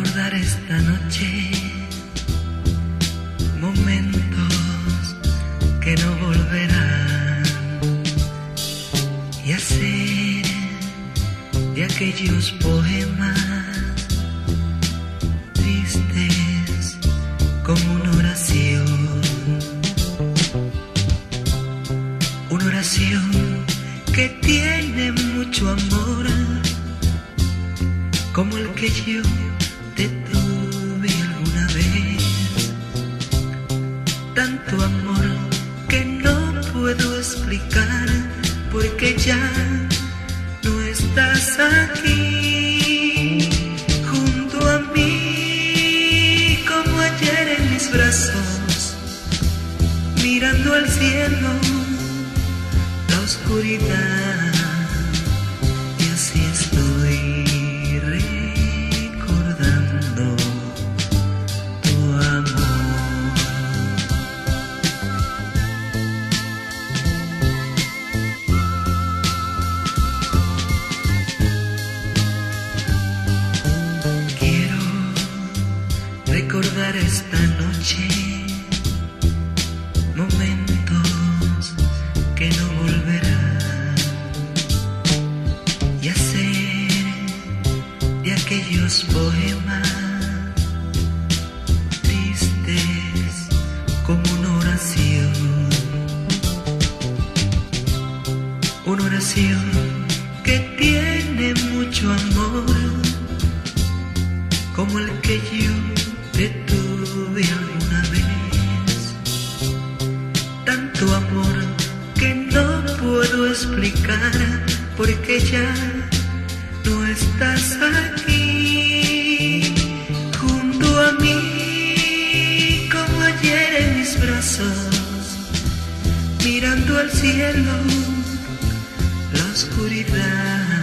esta noche momentos que no volverán y hacer de aquellos poemas tristes como una oración. Una oración que tiene mucho amor, como el que yo te tuve alguna vez. Tanto amor que no puedo explicar, porque ya no estás aquí junto a mí, como ayer en mis brazos, mirando al cielo, la oscuridad, esta noche momentos que no volverán. Y hacer de aquellos poemas tristes como una oración, una oración que tiene mucho amor Tanto amor que no puedo explicar porque ya no estás aquí junto a mí como ayer en mis brazos mirando al cielo la oscuridad